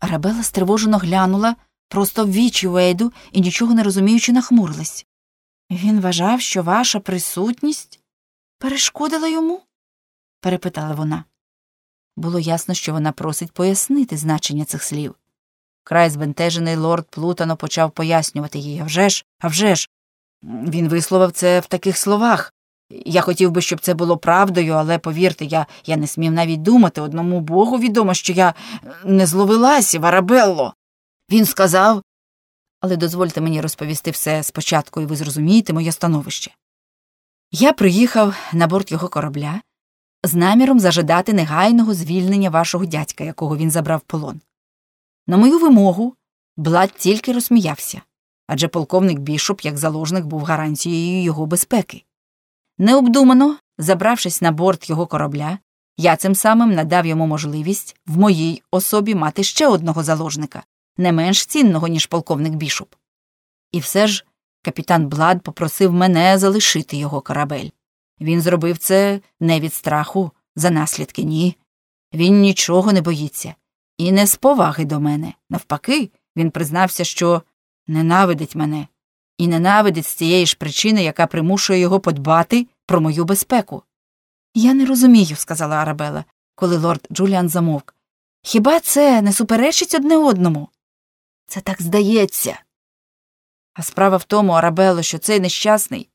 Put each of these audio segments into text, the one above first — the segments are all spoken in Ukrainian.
Арабела стривожено глянула просто в вічі Уейду і, нічого не розуміючи, нахмурилась. Він вважав, що ваша присутність перешкодила йому? перепитала вона. Було ясно, що вона просить пояснити значення цих слів. Край збентежений лорд Плутано почав пояснювати їй «А вже ж, а вже ж!» Він висловив це в таких словах. Я хотів би, щоб це було правдою, але повірте, я я не смів навіть думати одному богу відомо, що я не зловилася, Арабелло. Він сказав. Але дозвольте мені розповісти все спочатку, і ви зрозумієте моє становище. Я приїхав на борт його корабля з наміром зажидати негайного звільнення вашого дядька, якого він забрав у полон. На мою вимогу Блад тільки розсміявся адже полковник бішоп, як заложник, був гарантією його безпеки. Необдумано, забравшись на борт його корабля, я цим самим надав йому можливість в моїй особі мати ще одного заложника, не менш цінного, ніж полковник бішоп. І все ж капітан Блад попросив мене залишити його корабель. Він зробив це не від страху за наслідки, ні. Він нічого не боїться, і не з поваги до мене. Навпаки, він признався, що ненавидить мене, і ненавидить з тієї ж причини, яка примушує його подбати про мою безпеку. Я не розумію, сказала Арабела, коли лорд Джуліан замовк. Хіба це не суперечить одне одному? Це так здається. А справа в тому, Арабело, що цей нещасний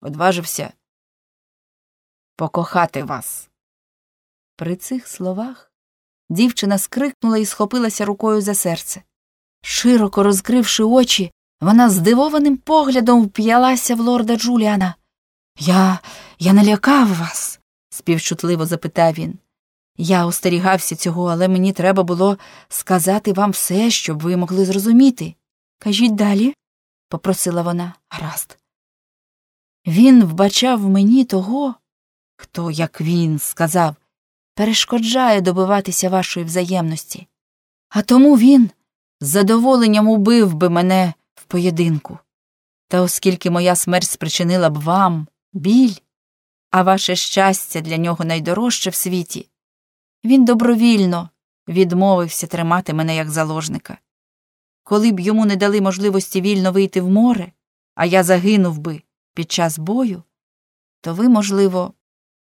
одважився покохати вас. При цих словах дівчина скрикнула і схопилася рукою за серце. Широко розкривши очі, вона здивованим поглядом вп'ялася в лорда Джуліана. Я я не лякав вас, співчутливо запитав він. Я остерігався цього, але мені треба було сказати вам все, щоб ви могли зрозуміти. Кажіть далі, попросила вона. Гаразд. Він вбачав в мені того, хто, як він сказав, перешкоджає добиватися вашої взаємності, а тому він з задоволенням убив би мене поєдинку. Та оскільки моя смерть спричинила б вам біль, а ваше щастя для нього найдорожче в світі, він добровільно відмовився тримати мене як заложника. Коли б йому не дали можливості вільно вийти в море, а я загинув би під час бою, то ви, можливо,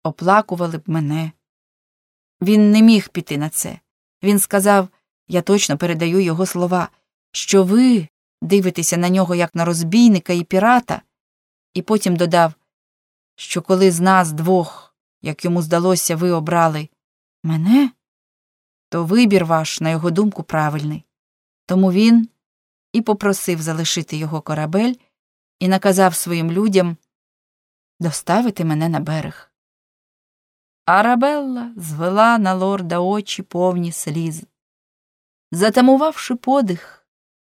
оплакували б мене. Він не міг піти на це. Він сказав я точно передаю його слова, що ви дивитеся на нього як на розбійника і пірата, і потім додав, що коли з нас двох, як йому здалося, ви обрали мене, то вибір ваш, на його думку, правильний. Тому він і попросив залишити його корабель і наказав своїм людям доставити мене на берег. Арабелла звела на лорда очі повні сліз. Затамувавши подих,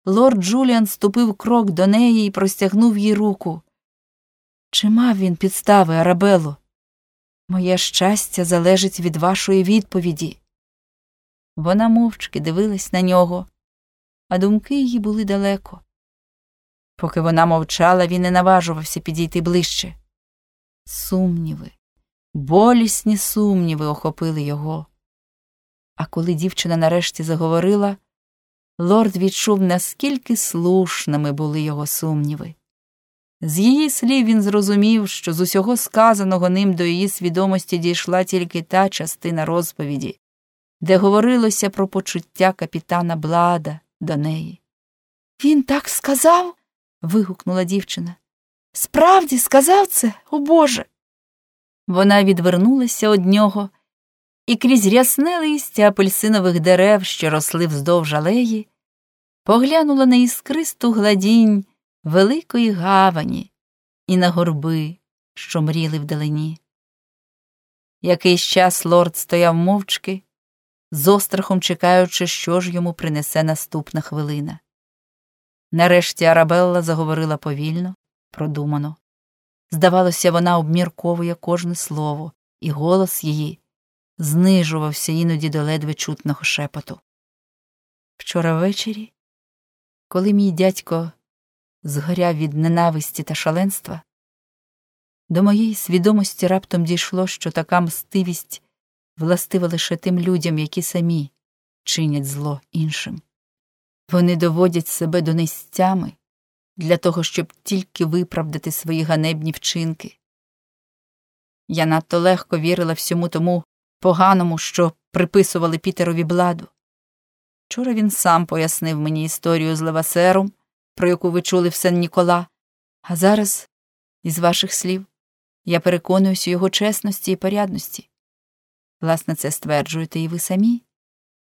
лорд Джуліан ступив крок до неї і простягнув їй руку. Чи мав він підстави, Арабелло? Моє щастя залежить від вашої відповіді. Вона мовчки дивилась на нього, а думки її були далеко. Поки вона мовчала, він не наважувався підійти ближче. Сумніви, болісні сумніви охопили його. А коли дівчина нарешті заговорила, лорд відчув, наскільки слушними були його сумніви. З її слів він зрозумів, що з усього сказаного ним до її свідомості дійшла тільки та частина розповіді, де говорилося про почуття капітана Блада до неї. Він так сказав. вигукнула дівчина. Справді сказав це, о Боже. Вона відвернулася від нього і крізь рясне листя апельсинових дерев, що росли вздовж алеї, поглянула на іскристу гладінь великої гавані і на горби, що мріли вдалині. Якийсь час лорд стояв мовчки, з острахом чекаючи, що ж йому принесе наступна хвилина. Нарешті Арабелла заговорила повільно, продумано. Здавалося, вона обмірковує кожне слово, і голос її знижувався іноді до ледве чутного шепоту. Вчора ввечері, коли мій дядько згоряв від ненависті та шаленства, до моєї свідомості раптом дійшло, що така мстивість властива лише тим людям, які самі чинять зло іншим. Вони доводять себе до нестями для того, щоб тільки виправдати свої ганебні вчинки. Я надто легко вірила всьому тому поганому, що приписували Пітерові бладу. Вчора він сам пояснив мені історію з левасером, про яку ви чули в Сен Нікола, а зараз, із ваших слів, я переконуюсь у його чесності і порядності. Власне, це стверджуєте і ви самі.